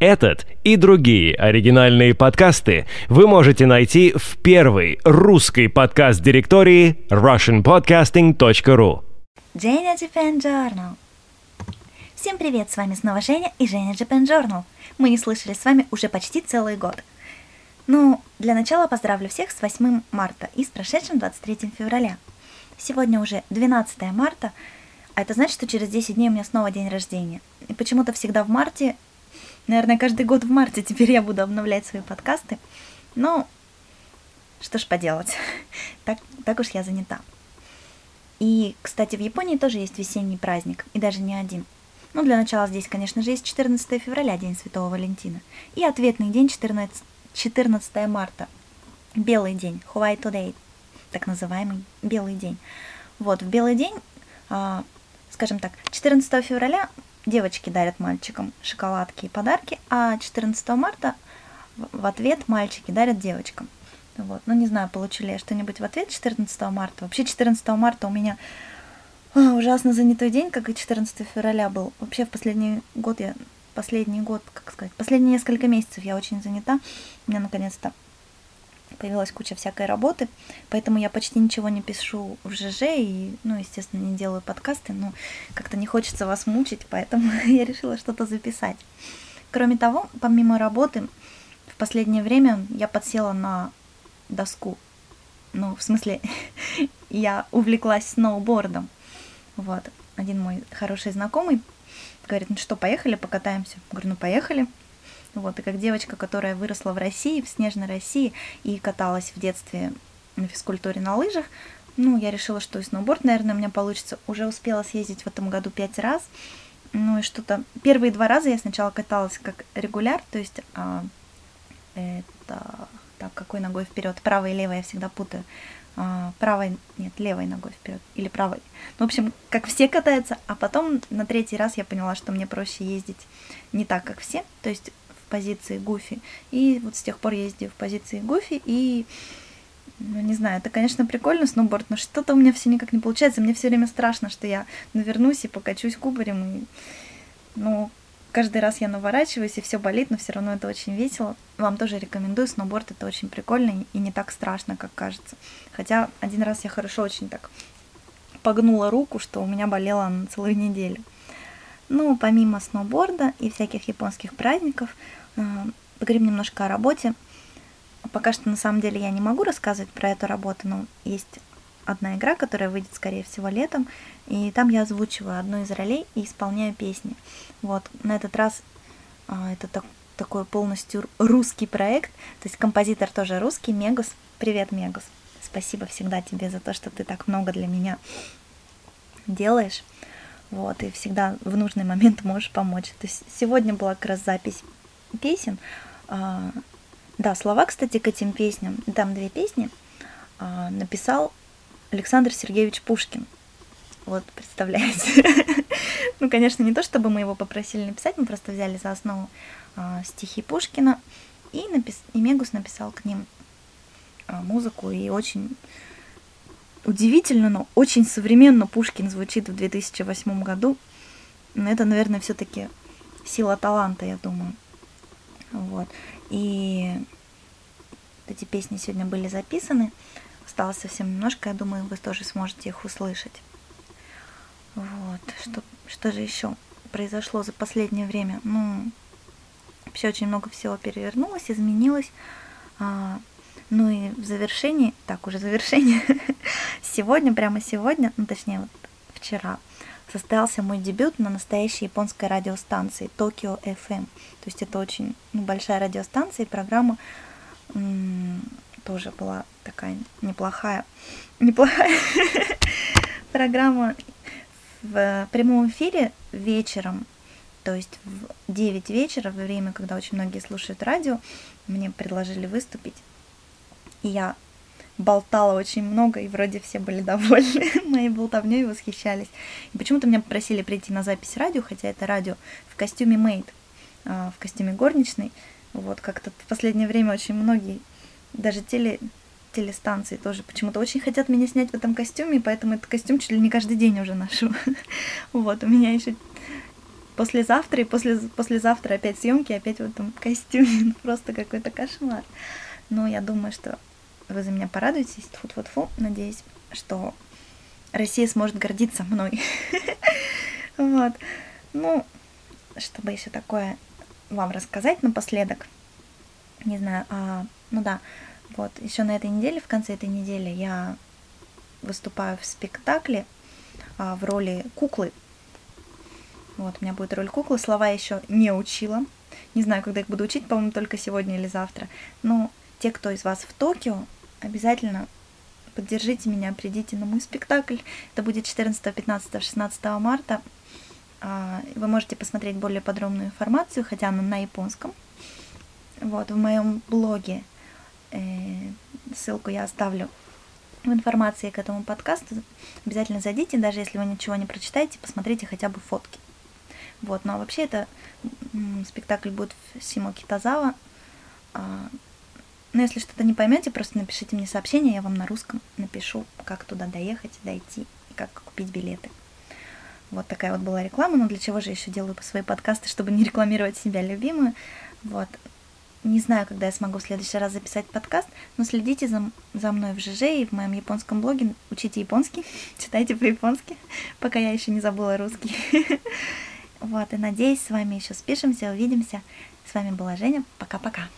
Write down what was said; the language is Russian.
Этот и другие оригинальные подкасты вы можете найти в первой русской подкаст-директории russianpodcasting.ru. Женя Japan Journal. Всем привет, с вами снова Женя и Женя Japan Journal. Мы не слышали с вами уже почти целый год. Ну, для начала поздравлю всех с 8 марта и с прошедшим 23 февраля. Сегодня уже 12 марта, а это значит, что через 10 дней у меня снова день рождения. И почему-то всегда в марте, наверное, каждый год в марте теперь я буду обновлять свои подкасты. Ну, что ж поделать, так, так уж я занята. И, кстати, в Японии тоже есть весенний праздник, и даже не один. Ну, для начала здесь, конечно же, есть 14 февраля, День Святого Валентина, и ответный день 14 14 марта. Белый день, White Day, так называемый белый день. Вот, в белый день, а, скажем так, 14 февраля девочки дарят мальчикам шоколадки и подарки, а 14 марта в ответ мальчики дарят девочкам. Вот. Ну, не знаю, получили я что-нибудь в ответ 14 марта. Вообще 14 марта у меня а, ужасно занятой день, как и 14 февраля был. Вообще в последний год я последний год, как сказать, последние несколько месяцев я очень занята. У меня наконец-то появилась куча всякой работы, поэтому я почти ничего не пишу в ЖЖ и, ну, естественно, не делаю подкасты, но как-то не хочется вас мучить, поэтому я решила что-то записать. Кроме того, помимо работы, в последнее время я подсела на доску. Ну, в смысле, я увлеклась сноубордом. Вот. Один мой хороший знакомый говорит, ну что, поехали, покатаемся? Говорю, ну поехали. Вот, и как девочка, которая выросла в России, в снежной России, и каталась в детстве на физкультуре на лыжах, ну, я решила, что и сноуборд, наверное, у меня получится. Уже успела съездить в этом году пять раз. Ну и что-то... Первые два раза я сначала каталась как регуляр, то есть а, это... Так, какой ногой вперед? Правой и левой я всегда путаю. А, правой, нет, левой ногой вперед или правой. Ну, в общем, как все катаются, а потом на третий раз я поняла, что мне проще ездить не так, как все, то есть позиции гуфи. И вот с тех пор ездю в позиции гуфи, и, ну, не знаю, это, конечно, прикольно, сноуборд, но что-то у меня все никак не получается. Мне все время страшно, что я навернусь и покачусь кубарем, и, ну, каждый раз я наворачиваюсь, и все болит, но все равно это очень весело. Вам тоже рекомендую, сноуборд это очень прикольно и не так страшно, как кажется. Хотя один раз я хорошо очень так погнула руку, что у меня болела на целую неделю. Ну, помимо сноуборда и всяких японских праздников, э, поговорим немножко о работе. Пока что на самом деле я не могу рассказывать про эту работу, но есть одна игра, которая выйдет, скорее всего, летом, и там я озвучиваю одну из ролей и исполняю песни. Вот, на этот раз а, это так, такой полностью русский проект, то есть композитор тоже русский, Мегус. Привет, Мегус. Спасибо всегда тебе за то, что ты так много для меня делаешь. Вот, и всегда в нужный момент можешь помочь. То есть сегодня была как раз запись песен. А, да, слова, кстати, к этим песням, там две песни, а, написал Александр Сергеевич Пушкин. Вот, представляете. ну, конечно, не то, чтобы мы его попросили написать, мы просто взяли за основу э, стихи Пушкина, и, напис... и Мегус написал к ним э, музыку, и очень удивительно, но очень современно Пушкин звучит в 2008 году. Но это, наверное, все-таки сила таланта, я думаю. Вот. И эти песни сегодня были записаны осталось совсем немножко, я думаю, вы тоже сможете их услышать. Вот, что, что же еще произошло за последнее время? Ну, вообще очень много всего перевернулось, изменилось. Ну и в завершении, так уже завершение, сегодня, прямо сегодня, ну точнее вот вчера, состоялся мой дебют на настоящей японской радиостанции Tokyo FM. То есть это очень ну, большая радиостанция и программа тоже была такая неплохая, неплохая программа в прямом эфире вечером, то есть в 9 вечера, во время, когда очень многие слушают радио, мне предложили выступить. И я болтала очень много, и вроде все были довольны моей болтовней и восхищались. И почему-то меня попросили прийти на запись радио, хотя это радио в костюме мейд, а, в костюме горничной. Вот как-то в последнее время очень многие даже теле, телестанции тоже почему-то очень хотят меня снять в этом костюме, поэтому этот костюм чуть ли не каждый день уже ношу. Вот, у меня еще послезавтра, и после, послезавтра опять съемки, опять в этом костюме. Просто какой-то кошмар. Но я думаю, что вы за меня порадуетесь. Фу-фу-фу. Надеюсь, что Россия сможет гордиться мной. Вот. Ну, чтобы еще такое вам рассказать напоследок. Не знаю, а, ну да, вот, еще на этой неделе, в конце этой недели я выступаю в спектакле а, в роли куклы. Вот, у меня будет роль куклы, слова еще не учила. Не знаю, когда их буду учить, по-моему, только сегодня или завтра. Но те, кто из вас в Токио, обязательно поддержите меня, придите на мой спектакль. Это будет 14, 15, 16 марта. А, вы можете посмотреть более подробную информацию, хотя она на японском. Вот, в моем блоге э, ссылку я оставлю в информации к этому подкасту. Обязательно зайдите, даже если вы ничего не прочитаете, посмотрите хотя бы фотки. Вот, ну а вообще это спектакль будет в Симо Китазава. Но если что-то не поймете, просто напишите мне сообщение, я вам на русском напишу, как туда доехать, дойти и как купить билеты. Вот такая вот была реклама, но для чего же еще делаю свои подкасты, чтобы не рекламировать себя любимую. Вот. Не знаю, когда я смогу в следующий раз записать подкаст, но следите за, за мной в ЖЖ и в моем японском блоге. Учите японский, читайте по-японски, пока я еще не забыла русский. Вот, и надеюсь, с вами еще спишемся, увидимся. С вами была Женя. Пока-пока.